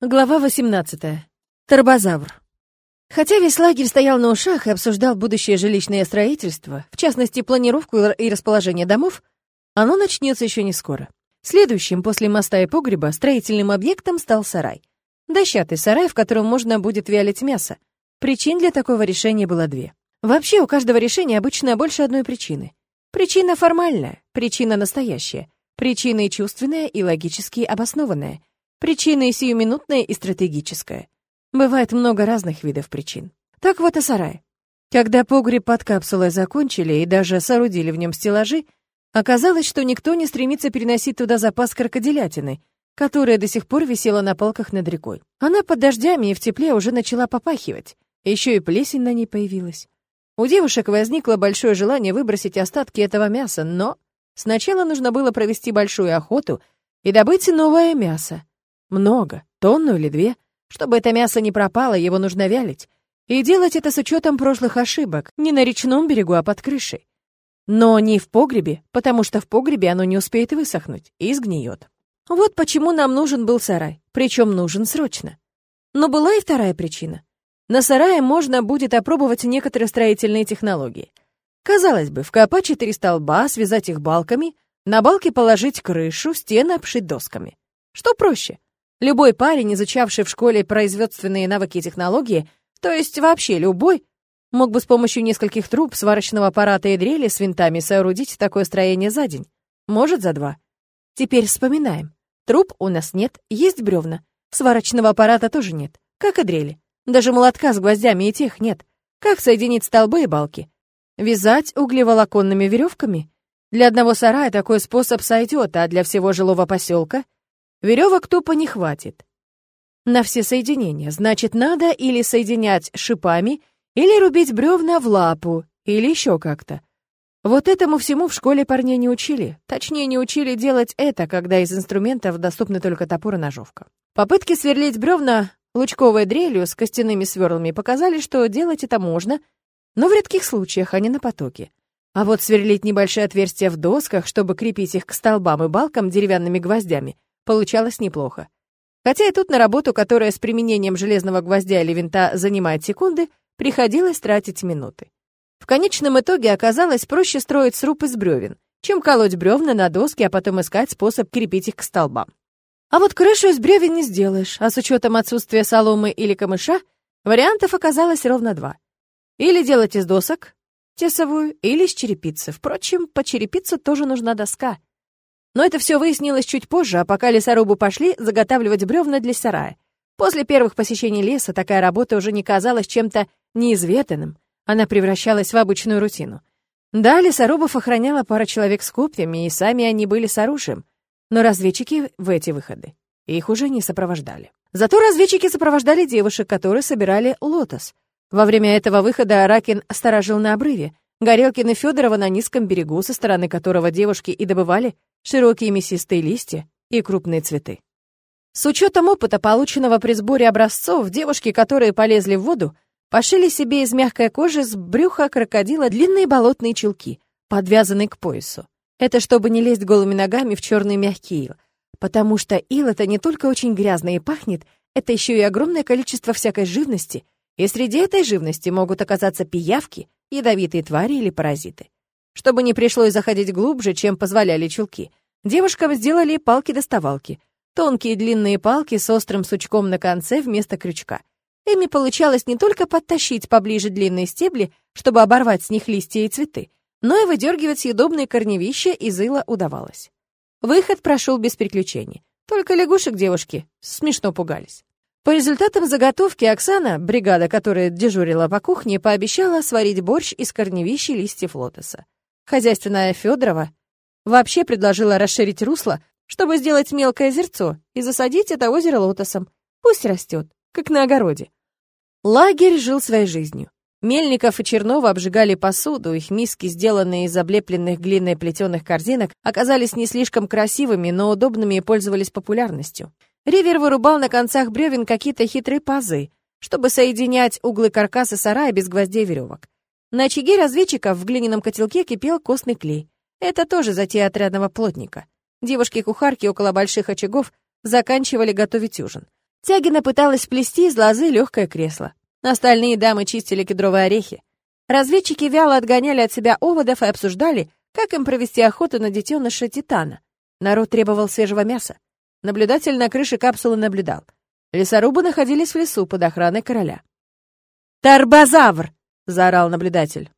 Глава 18. Торбозавр. Хотя весь лагерь стоял на ушах и обсуждал будущее жилищное строительство, в частности, планировку и расположение домов, оно начнется еще не скоро. Следующим после моста и погреба строительным объектом стал сарай. Дощатый сарай, в котором можно будет вялить мясо. Причин для такого решения было две. Вообще, у каждого решения обычно больше одной причины. Причина формальная, причина настоящая, причина чувственная и логически обоснованная — Причина и сиюминутная, и стратегическая. Бывает много разных видов причин. Так вот и сарай. Когда погреб под капсулой закончили и даже соорудили в нем стеллажи, оказалось, что никто не стремится переносить туда запас крокодилятины, которая до сих пор висела на полках над рекой. Она под дождями и в тепле уже начала попахивать, еще и плесень на ней появилась. У девушек возникло большое желание выбросить остатки этого мяса, но сначала нужно было провести большую охоту и добыть новое мясо. Много, тонну или две. Чтобы это мясо не пропало, его нужно вялить. И делать это с учетом прошлых ошибок, не на речном берегу, а под крышей. Но не в погребе, потому что в погребе оно не успеет высохнуть и сгниет. Вот почему нам нужен был сарай, причем нужен срочно. Но была и вторая причина. На сарае можно будет опробовать некоторые строительные технологии. Казалось бы, вкопать четыре столба, связать их балками, на балки положить крышу, стены обшить досками. Что проще? Любой парень, изучавший в школе производственные навыки и технологии, то есть вообще любой, мог бы с помощью нескольких труб, сварочного аппарата и дрели с винтами соорудить такое строение за день. Может, за два. Теперь вспоминаем. Труб у нас нет, есть бревна. Сварочного аппарата тоже нет, как и дрели. Даже молотка с гвоздями и тех нет. Как соединить столбы и балки? Вязать углеволоконными веревками? Для одного сарая такой способ сойдет, а для всего жилого поселка — Веревок тупо не хватит. На все соединения, значит, надо или соединять шипами, или рубить бревна в лапу, или еще как-то. Вот этому всему в школе парней не учили. Точнее, не учили делать это, когда из инструментов доступны только топор и ножовка. Попытки сверлить бревна лучковой дрелью с костяными сверлами показали, что делать это можно, но в редких случаях, а не на потоке. А вот сверлить небольшие отверстия в досках, чтобы крепить их к столбам и балкам деревянными гвоздями, Получалось неплохо. Хотя и тут на работу, которая с применением железного гвоздя или винта занимает секунды, приходилось тратить минуты. В конечном итоге оказалось проще строить сруб из бревен, чем колоть бревна на доски, а потом искать способ крепить их к столбам. А вот крышу из бревен не сделаешь, а с учетом отсутствия соломы или камыша, вариантов оказалось ровно два. Или делать из досок, тесовую, или из черепицы. Впрочем, по черепицу тоже нужна доска. Но это все выяснилось чуть позже, а пока лесорубы пошли заготавливать бревна для сарая. После первых посещений леса такая работа уже не казалась чем-то неизведанным. Она превращалась в обычную рутину. Да, лесорубов охраняла пара человек с копьями, и сами они были с оружием. Но разведчики в эти выходы их уже не сопровождали. Зато разведчики сопровождали девушек, которые собирали лотос. Во время этого выхода Ракин сторожил на обрыве, Горелкин и Федорова на низком берегу, со стороны которого девушки и добывали широкие мясистые листья и крупные цветы. С учетом опыта, полученного при сборе образцов, девушки, которые полезли в воду, пошили себе из мягкой кожи с брюха крокодила длинные болотные чулки, подвязанные к поясу. Это чтобы не лезть голыми ногами в черный мягкий ил, потому что ил это не только очень грязно и пахнет, это еще и огромное количество всякой живности, и среди этой живности могут оказаться пиявки, ядовитые твари или паразиты. Чтобы не пришлось заходить глубже, чем позволяли чулки, девушкам сделали палки-доставалки. Тонкие длинные палки с острым сучком на конце вместо крючка. Ими получалось не только подтащить поближе длинные стебли, чтобы оборвать с них листья и цветы, но и выдергивать съедобные корневища из ила удавалось. Выход прошел без приключений. Только лягушек девушки смешно пугались. По результатам заготовки Оксана, бригада, которая дежурила по кухне, пообещала сварить борщ из корневища листьев лотоса. Хозяйственная Федорова вообще предложила расширить русло, чтобы сделать мелкое озерцо и засадить это озеро лотосом. Пусть растет, как на огороде. Лагерь жил своей жизнью. Мельников и Чернова обжигали посуду, их миски, сделанные из облепленных глиной плетеных корзинок, оказались не слишком красивыми, но удобными и пользовались популярностью. Ривер вырубал на концах бревен какие-то хитрые пазы, чтобы соединять углы каркаса сарая без гвоздей веревок. На очаге разведчиков в глиняном котелке кипел костный клей. Это тоже затея отрядного плотника. Девушки-кухарки около больших очагов заканчивали готовить ужин. Тягина пыталась сплести из лозы легкое кресло. Остальные дамы чистили кедровые орехи. Разведчики вяло отгоняли от себя оводов и обсуждали, как им провести охоту на детеныша Титана. Народ требовал свежего мяса. Наблюдатель на крыше капсулы наблюдал. Лесорубы находились в лесу под охраной короля. «Тарбозавр!» — заорал наблюдатель.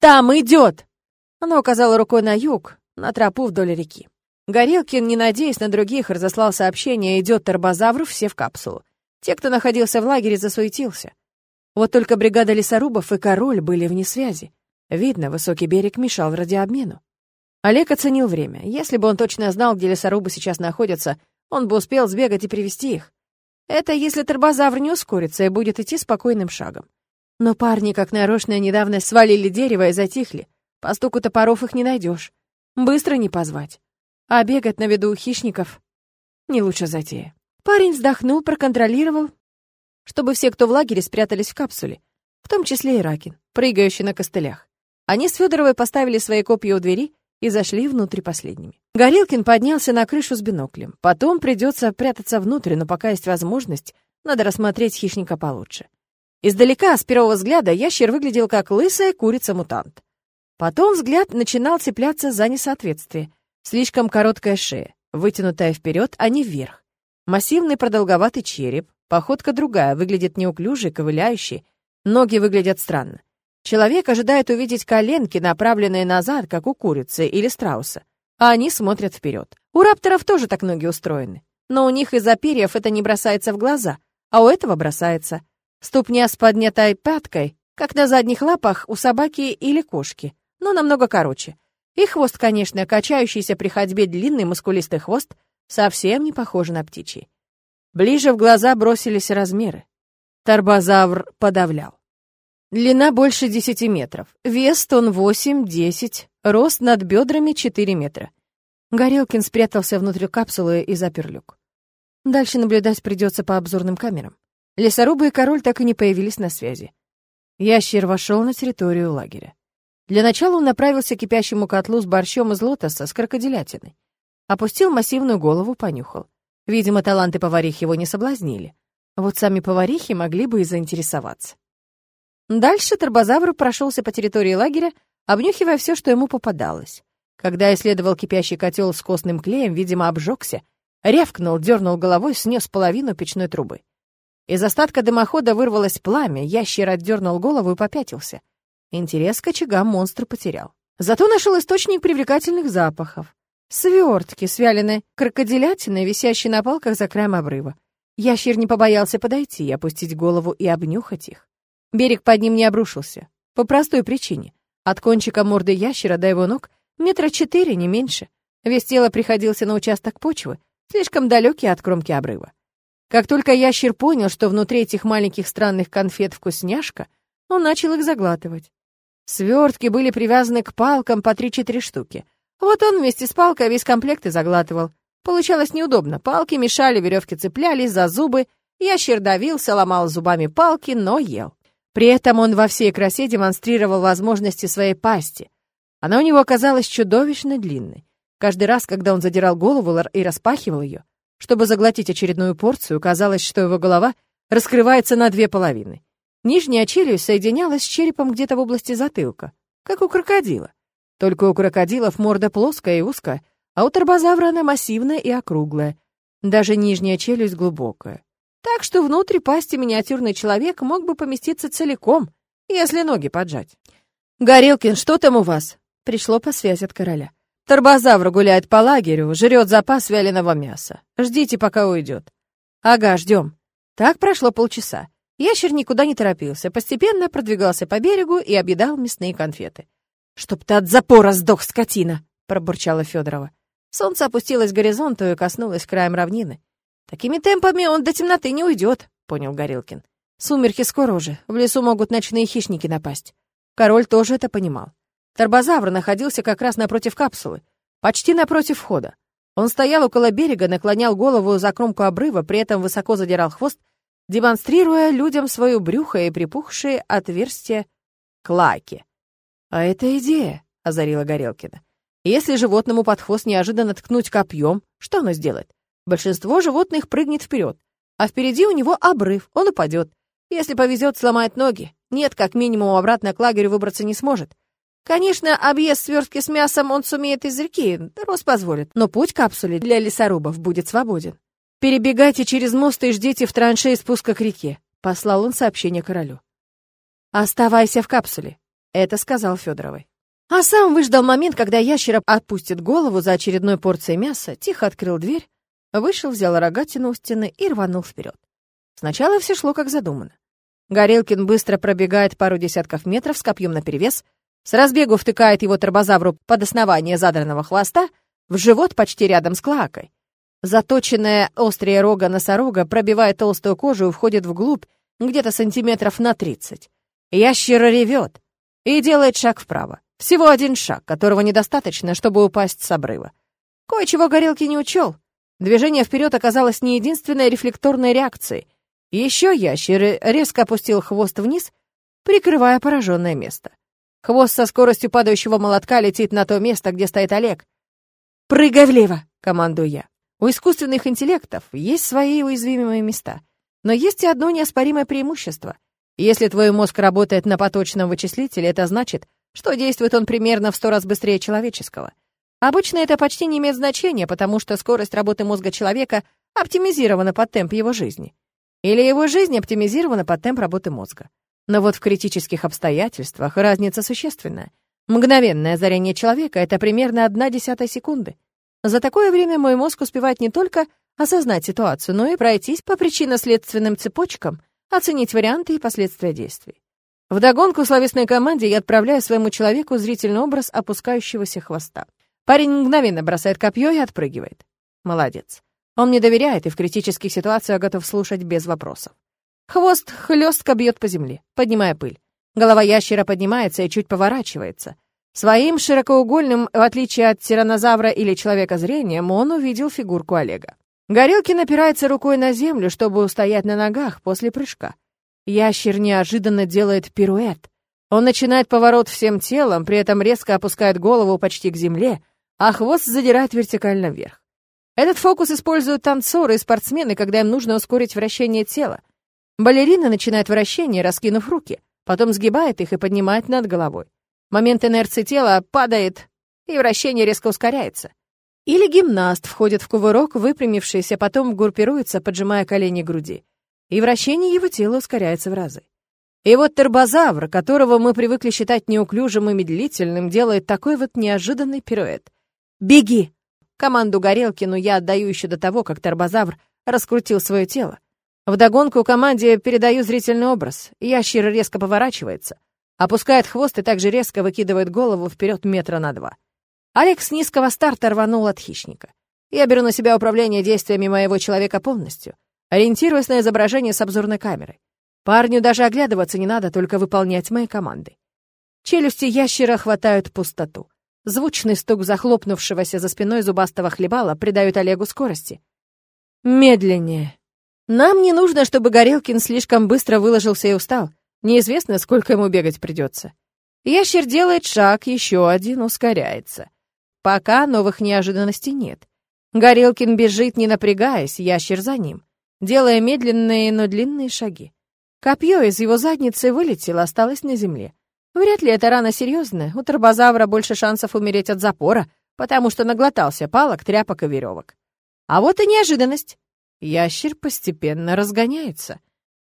«Там идет!» Она указала рукой на юг, на тропу вдоль реки. Горелкин, не надеясь на других, разослал сообщение «Идет торбозавр, все в капсулу». Те, кто находился в лагере, засуетился. Вот только бригада лесорубов и король были вне связи. Видно, высокий берег мешал радиообмену. Олег оценил время. Если бы он точно знал, где лесорубы сейчас находятся, он бы успел сбегать и привести их. Это если торбозавр не ускорится и будет идти спокойным шагом. Но парни, как нарочно, недавно свалили дерево и затихли. По стуку топоров их не найдешь. Быстро не позвать. А бегать на виду у хищников — не лучше затея. Парень вздохнул, проконтролировал, чтобы все, кто в лагере, спрятались в капсуле, в том числе и Ракин, прыгающий на костылях. Они с Федоровой поставили свои копья у двери и зашли внутрь последними. Горилкин поднялся на крышу с биноклем. Потом придется прятаться внутрь, но пока есть возможность, надо рассмотреть хищника получше. Издалека, с первого взгляда, ящер выглядел как лысая курица-мутант. Потом взгляд начинал цепляться за несоответствие. Слишком короткая шея, вытянутая вперед, а не вверх. Массивный продолговатый череп, походка другая, выглядит неуклюжей, ковыляющей, ноги выглядят странно. Человек ожидает увидеть коленки, направленные назад, как у курицы или страуса, а они смотрят вперед. У рапторов тоже так ноги устроены, но у них из-за перьев это не бросается в глаза, а у этого бросается. Ступня с поднятой пяткой, как на задних лапах у собаки или кошки, но намного короче — и хвост, конечно, качающийся при ходьбе длинный мускулистый хвост, совсем не похож на птичий. Ближе в глаза бросились размеры. Тарбозавр подавлял. Длина больше 10 метров, вес тон 8-10, рост над бедрами 4 метра. Горелкин спрятался внутрь капсулы и запер люк. Дальше наблюдать придется по обзорным камерам. Лесорубы и король так и не появились на связи. Ящер вошел на территорию лагеря. Для начала он направился к кипящему котлу с борщом из лотоса с крокодилятиной. Опустил массивную голову, понюхал. Видимо, таланты поварих его не соблазнили. Вот сами поварихи могли бы и заинтересоваться. Дальше Тарбозавр прошелся по территории лагеря, обнюхивая все, что ему попадалось. Когда исследовал кипящий котел с костным клеем, видимо, обжегся, рявкнул, дернул головой, снес половину печной трубы. Из остатка дымохода вырвалось пламя, ящер отдернул голову и попятился. Интерес к очагам монстр потерял. Зато нашел источник привлекательных запахов. Свертки с вяленой крокодилятиной, висящие на палках за краем обрыва. Ящер не побоялся подойти, опустить голову и обнюхать их. Берег под ним не обрушился. По простой причине. От кончика морды ящера до его ног метра четыре, не меньше. Вес тела приходился на участок почвы, слишком далекий от кромки обрыва. Как только ящер понял, что внутри этих маленьких странных конфет вкусняшка, он начал их заглатывать. Свертки были привязаны к палкам по три-четыре штуки. Вот он вместе с палкой весь комплект и заглатывал. Получалось неудобно. Палки мешали, веревки цеплялись за зубы. Ящер давился, ломал зубами палки, но ел. При этом он во всей красе демонстрировал возможности своей пасти. Она у него оказалась чудовищно длинной. Каждый раз, когда он задирал голову и распахивал ее, чтобы заглотить очередную порцию, казалось, что его голова раскрывается на две половины. Нижняя челюсть соединялась с черепом где-то в области затылка, как у крокодила. Только у крокодилов морда плоская и узкая, а у торбозавра она массивная и округлая. Даже нижняя челюсть глубокая. Так что внутрь пасти миниатюрный человек мог бы поместиться целиком, если ноги поджать. «Горелкин, что там у вас?» Пришло по связи от короля. «Торбозавр гуляет по лагерю, жрет запас вяленого мяса. Ждите, пока уйдет». «Ага, ждем». Так прошло полчаса. Ящер никуда не торопился, постепенно продвигался по берегу и объедал мясные конфеты. «Чтоб ты от запора сдох, скотина!» — пробурчала Федорова. Солнце опустилось к горизонту и коснулось краем равнины. «Такими темпами он до темноты не уйдет», — понял Горилкин. «Сумерки скоро уже, в лесу могут ночные хищники напасть». Король тоже это понимал. Торбозавр находился как раз напротив капсулы, почти напротив входа. Он стоял около берега, наклонял голову за кромку обрыва, при этом высоко задирал хвост демонстрируя людям свое брюхо и припухшие отверстия клаки. «А это идея», — озарила Горелкина. «Если животному под хвост неожиданно ткнуть копьем, что оно сделает? Большинство животных прыгнет вперед, а впереди у него обрыв, он упадет. Если повезет, сломает ноги. Нет, как минимум, обратно к лагерю выбраться не сможет. Конечно, объезд сверстки с мясом он сумеет из реки, рост позволит, но путь капсуле для лесорубов будет свободен. «Перебегайте через мост и ждите в траншее спуска к реке», — послал он сообщение королю. «Оставайся в капсуле», — это сказал Федоровой. А сам выждал момент, когда ящер отпустит голову за очередной порцией мяса, тихо открыл дверь, вышел, взял рогатину у стены и рванул вперед. Сначала все шло как задумано. Горелкин быстро пробегает пару десятков метров с копьем наперевес, с разбегу втыкает его торбозавру под основание задранного хвоста, в живот почти рядом с клоакой. Заточенная острая рога носорога пробивает толстую кожу и входит вглубь где-то сантиметров на тридцать. Ящер ревет и делает шаг вправо. Всего один шаг, которого недостаточно, чтобы упасть с обрыва. Кое-чего горелки не учел. Движение вперед оказалось не единственной рефлекторной реакцией. Еще ящер резко опустил хвост вниз, прикрывая пораженное место. Хвост со скоростью падающего молотка летит на то место, где стоит Олег. «Прыгай влево!» — командую я. У искусственных интеллектов есть свои уязвимые места. Но есть и одно неоспоримое преимущество. Если твой мозг работает на поточном вычислителе, это значит, что действует он примерно в сто раз быстрее человеческого. Обычно это почти не имеет значения, потому что скорость работы мозга человека оптимизирована под темп его жизни. Или его жизнь оптимизирована под темп работы мозга. Но вот в критических обстоятельствах разница существенная. Мгновенное озарение человека — это примерно одна десятая секунды. За такое время мой мозг успевает не только осознать ситуацию, но и пройтись по причинно-следственным цепочкам, оценить варианты и последствия действий. Вдогонку словесной команде я отправляю своему человеку зрительный образ опускающегося хвоста. Парень мгновенно бросает копье и отпрыгивает. Молодец. Он мне доверяет и в критических ситуациях готов слушать без вопросов. Хвост хлестко бьет по земле, поднимая пыль. Голова ящера поднимается и чуть поворачивается — Своим широкоугольным, в отличие от тиранозавра или человека зрением, он увидел фигурку Олега. Горелкин опирается рукой на землю, чтобы устоять на ногах после прыжка. Ящер неожиданно делает пируэт. Он начинает поворот всем телом, при этом резко опускает голову почти к земле, а хвост задирает вертикально вверх. Этот фокус используют танцоры и спортсмены, когда им нужно ускорить вращение тела. Балерина начинает вращение, раскинув руки, потом сгибает их и поднимает над головой. Момент инерции тела падает, и вращение резко ускоряется. Или гимнаст входит в кувырок, выпрямившийся, потом группируется, поджимая колени груди. И вращение его тела ускоряется в разы. И вот тербозавр, которого мы привыкли считать неуклюжим и медлительным, делает такой вот неожиданный пируэт. «Беги!» Команду Горелкину я отдаю еще до того, как тербозавр раскрутил свое тело. Вдогонку команде передаю зрительный образ. Ящер резко поворачивается. Опускает хвост и также резко выкидывает голову вперед метра на два. Алекс с низкого старта рванул от хищника. Я беру на себя управление действиями моего человека полностью, ориентируясь на изображение с обзорной камеры. Парню даже оглядываться не надо, только выполнять мои команды. Челюсти ящера хватают пустоту. Звучный стук захлопнувшегося за спиной зубастого хлебала придает Олегу скорости. Медленнее. Нам не нужно, чтобы Горелкин слишком быстро выложился и устал. Неизвестно, сколько ему бегать придется. Ящер делает шаг, еще один, ускоряется. Пока новых неожиданностей нет. Горелкин бежит, не напрягаясь, ящер за ним, делая медленные, но длинные шаги. Копье из его задницы вылетело, осталось на земле. Вряд ли это рана серьезная. У торбозавра больше шансов умереть от запора, потому что наглотался палок, тряпок и веревок. А вот и неожиданность. Ящер постепенно разгоняется.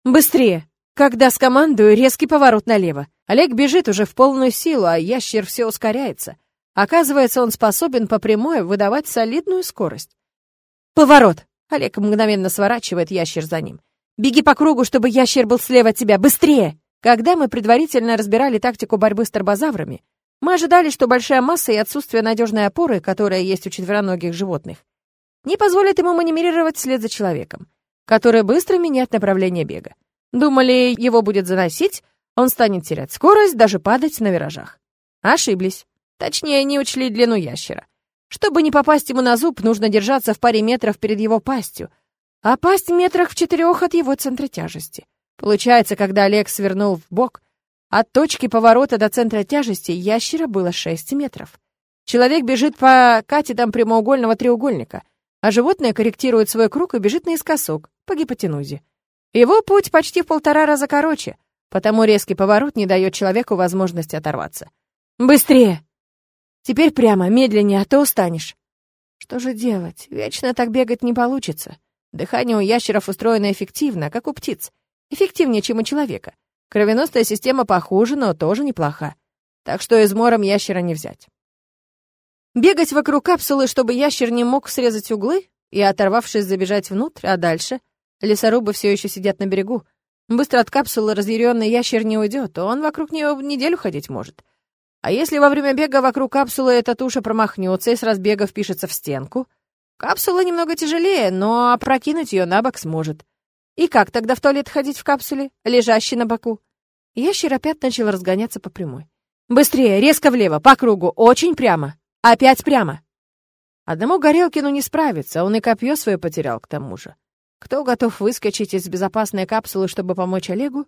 «Быстрее!» Когда скомандую, резкий поворот налево. Олег бежит уже в полную силу, а ящер все ускоряется. Оказывается, он способен по прямой выдавать солидную скорость. Поворот. Олег мгновенно сворачивает, ящер за ним. Беги по кругу, чтобы ящер был слева от тебя. Быстрее! Когда мы предварительно разбирали тактику борьбы с торбозаврами, мы ожидали, что большая масса и отсутствие надежной опоры, которая есть у четвероногих животных, не позволит ему маневрировать вслед за человеком, который быстро меняет направление бега. Думали, его будет заносить, он станет терять скорость, даже падать на виражах. Ошиблись. Точнее, не учли длину ящера. Чтобы не попасть ему на зуб, нужно держаться в паре метров перед его пастью, а пасть метрах в четырех от его центра тяжести. Получается, когда Олег свернул в бок, от точки поворота до центра тяжести ящера было 6 метров. Человек бежит по катетам прямоугольного треугольника. А животное корректирует свой круг и бежит наискосок, по гипотенузе. Его путь почти в полтора раза короче, потому резкий поворот не дает человеку возможности оторваться. «Быстрее!» «Теперь прямо, медленнее, а то устанешь». Что же делать? Вечно так бегать не получится. Дыхание у ящеров устроено эффективно, как у птиц. Эффективнее, чем у человека. Кровеносная система похуже, но тоже неплоха. Так что измором ящера не взять. Бегать вокруг капсулы, чтобы ящер не мог срезать углы и, оторвавшись, забежать внутрь, а дальше? Лесорубы все еще сидят на берегу. Быстро от капсулы разъяренный ящер не уйдет, он вокруг нее неделю ходить может. А если во время бега вокруг капсулы эта туша промахнется и с разбега впишется в стенку? Капсула немного тяжелее, но опрокинуть ее на бок сможет. И как тогда в туалет ходить в капсуле, лежащей на боку? Ящер опять начал разгоняться по прямой. «Быстрее, резко влево, по кругу, очень прямо. Опять прямо». Одному Горелкину не справиться, он и копье свое потерял к тому же. Кто готов выскочить из безопасной капсулы, чтобы помочь Олегу?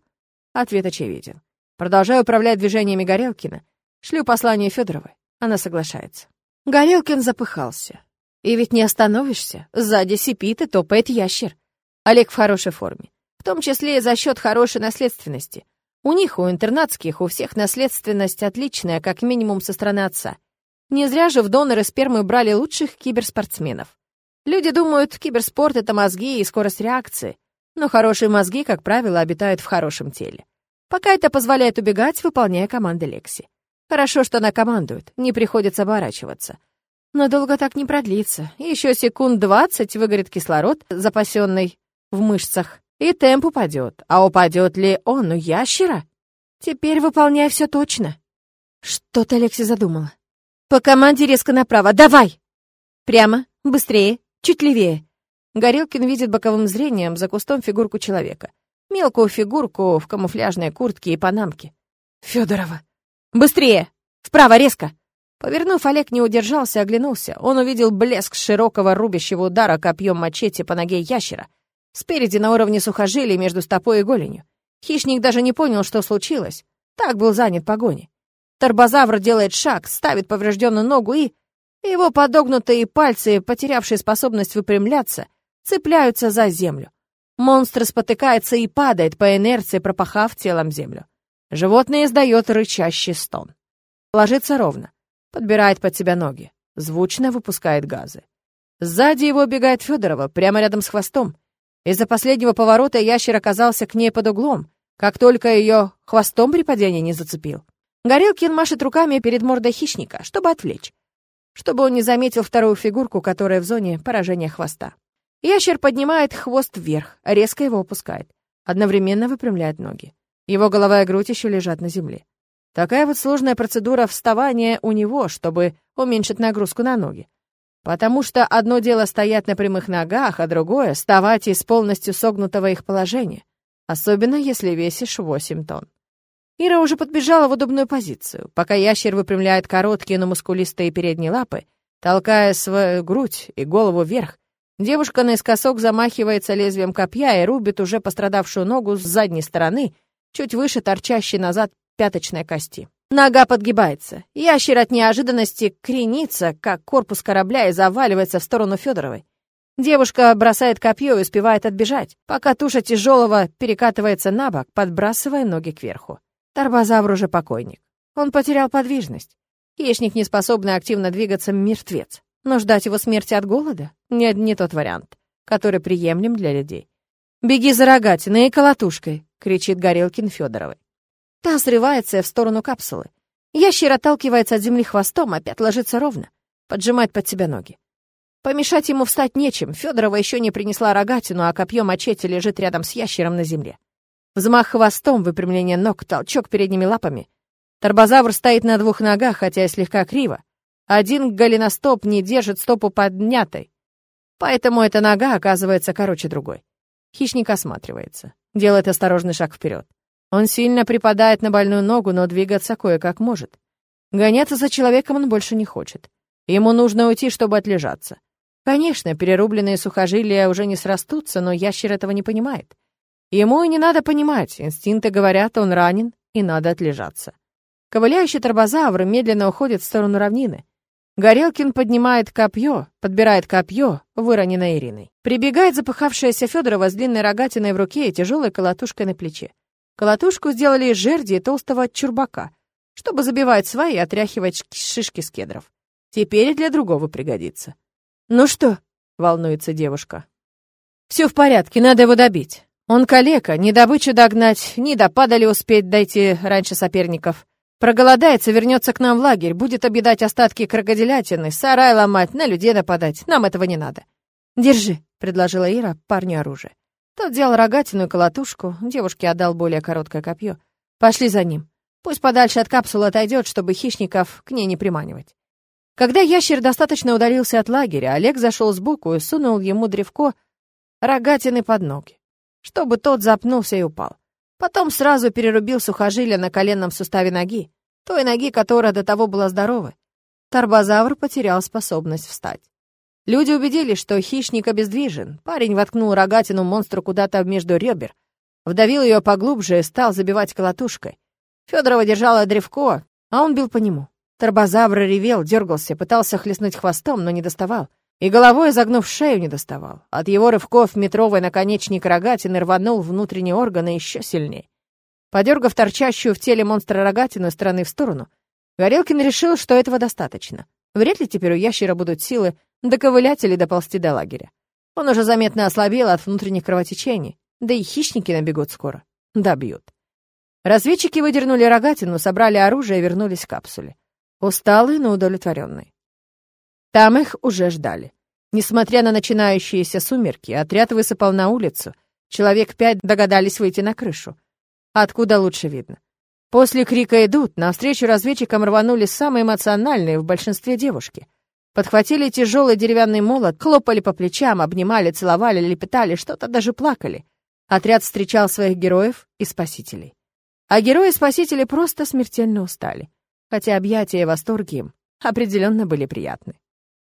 Ответ очевиден. Продолжаю управлять движениями Горелкина. Шлю послание Федоровой. Она соглашается. Горелкин запыхался. И ведь не остановишься. Сзади сипит и топает ящер. Олег в хорошей форме. В том числе и за счет хорошей наследственности. У них, у интернатских, у всех наследственность отличная, как минимум со стороны отца. Не зря же в доноры спермы брали лучших киберспортсменов. Люди думают, киберспорт — это мозги и скорость реакции. Но хорошие мозги, как правило, обитают в хорошем теле. Пока это позволяет убегать, выполняя команды Лекси. Хорошо, что она командует, не приходится оборачиваться. Но долго так не продлится. Еще секунд двадцать выгорит кислород, запасенный в мышцах, и темп упадет. А упадет ли он у ящера? Теперь выполняй все точно. Что-то Алекси задумала. По команде резко направо. Давай! Прямо, быстрее, чуть левее. Горелкин видит боковым зрением за кустом фигурку человека. Мелкую фигурку в камуфляжной куртке и панамке. Федорова. «Быстрее! Вправо, резко!» Повернув, Олег не удержался, оглянулся. Он увидел блеск широкого рубящего удара копьем мачете по ноге ящера. Спереди на уровне сухожилий между стопой и голенью. Хищник даже не понял, что случилось. Так был занят погоней. Торбозавр делает шаг, ставит поврежденную ногу и... Его подогнутые пальцы, потерявшие способность выпрямляться, цепляются за землю. Монстр спотыкается и падает по инерции, пропахав телом землю. Животное издает рычащий стон. Ложится ровно, подбирает под себя ноги, звучно выпускает газы. Сзади его бегает Федорова, прямо рядом с хвостом. Из-за последнего поворота ящер оказался к ней под углом, как только ее хвостом при падении не зацепил. Горелкин машет руками перед мордой хищника, чтобы отвлечь, чтобы он не заметил вторую фигурку, которая в зоне поражения хвоста. Ящер поднимает хвост вверх, резко его опускает, одновременно выпрямляет ноги. Его голова и грудь еще лежат на земле. Такая вот сложная процедура вставания у него, чтобы уменьшить нагрузку на ноги. Потому что одно дело стоять на прямых ногах, а другое — вставать из полностью согнутого их положения, особенно если весишь 8 тонн. Ира уже подбежала в удобную позицию, пока ящер выпрямляет короткие, но мускулистые передние лапы, толкая свою грудь и голову вверх. Девушка наискосок замахивается лезвием копья и рубит уже пострадавшую ногу с задней стороны, чуть выше торчащей назад пяточной кости. Нога подгибается. Ящер от неожиданности кренится, как корпус корабля, и заваливается в сторону Федоровой. Девушка бросает копье и успевает отбежать, пока туша тяжелого перекатывается на бок, подбрасывая ноги кверху. Тарбозавр уже покойник. Он потерял подвижность. Хищник, не способный активно двигаться, мертвец. Но ждать его смерти от голода — не, не тот вариант, который приемлем для людей. «Беги за рогатиной и колотушкой!» — кричит Горелкин Федоровой. Та срывается в сторону капсулы. Ящер отталкивается от земли хвостом, опять ложится ровно, поджимает под себя ноги. Помешать ему встать нечем, Федорова еще не принесла рогатину, а копье мачете лежит рядом с ящером на земле. Взмах хвостом, выпрямление ног, толчок передними лапами. Торбозавр стоит на двух ногах, хотя и слегка криво. Один голеностоп не держит стопу поднятой, поэтому эта нога оказывается короче другой. Хищник осматривается, делает осторожный шаг вперед. Он сильно припадает на больную ногу, но двигаться кое-как может. Гоняться за человеком он больше не хочет. Ему нужно уйти, чтобы отлежаться. Конечно, перерубленные сухожилия уже не срастутся, но ящер этого не понимает. Ему и не надо понимать, инстинкты говорят, он ранен, и надо отлежаться. Ковыляющий торбозавр медленно уходит в сторону равнины. Горелкин поднимает копье, подбирает копье, выроненное Ириной. Прибегает запыхавшаяся Федорова с длинной рогатиной в руке и тяжелой колотушкой на плече. Колотушку сделали из жерди и толстого чурбака, чтобы забивать свои и отряхивать шишки с кедров. Теперь и для другого пригодится. «Ну что?» — волнуется девушка. «Все в порядке, надо его добить. Он калека, ни добычу догнать, ни до падали успеть дойти раньше соперников. Проголодается, вернется к нам в лагерь, будет объедать остатки крокодилятины, сарай ломать, на людей нападать. Нам этого не надо. Держи, предложила Ира парню оружие. Тот взял рогатину и колотушку, девушке отдал более короткое копье. Пошли за ним. Пусть подальше от капсулы отойдет, чтобы хищников к ней не приманивать. Когда ящер достаточно удалился от лагеря, Олег зашел сбоку и сунул ему древко рогатины под ноги, чтобы тот запнулся и упал. Потом сразу перерубил сухожилие на коленном суставе ноги, той ноги, которая до того была здоровой. Тарбозавр потерял способность встать. Люди убедились, что хищник обездвижен. Парень воткнул рогатину монстру куда-то между ребер, вдавил ее поглубже и стал забивать колотушкой. Федорова держала древко, а он бил по нему. Тарбозавр ревел, дергался, пытался хлестнуть хвостом, но не доставал. И головой, загнув шею, не доставал. От его рывков метровый наконечник рогатины рванул внутренние органы еще сильнее. Подергав торчащую в теле монстра рогатину из стороны в сторону, Горелкин решил, что этого достаточно. Вряд ли теперь у ящера будут силы доковылять или доползти до лагеря. Он уже заметно ослабел от внутренних кровотечений, да и хищники набегут скоро. Добьют. Разведчики выдернули рогатину, собрали оружие и вернулись к капсуле. Усталые, но удовлетворенные. Там их уже ждали. Несмотря на начинающиеся сумерки, отряд высыпал на улицу. Человек пять догадались выйти на крышу. Откуда лучше видно. После крика «идут» навстречу разведчикам рванули самые эмоциональные в большинстве девушки. Подхватили тяжелый деревянный молот, хлопали по плечам, обнимали, целовали, лепетали, что-то даже плакали. Отряд встречал своих героев и спасителей. А герои-спасители просто смертельно устали, хотя объятия и восторги им определенно были приятны.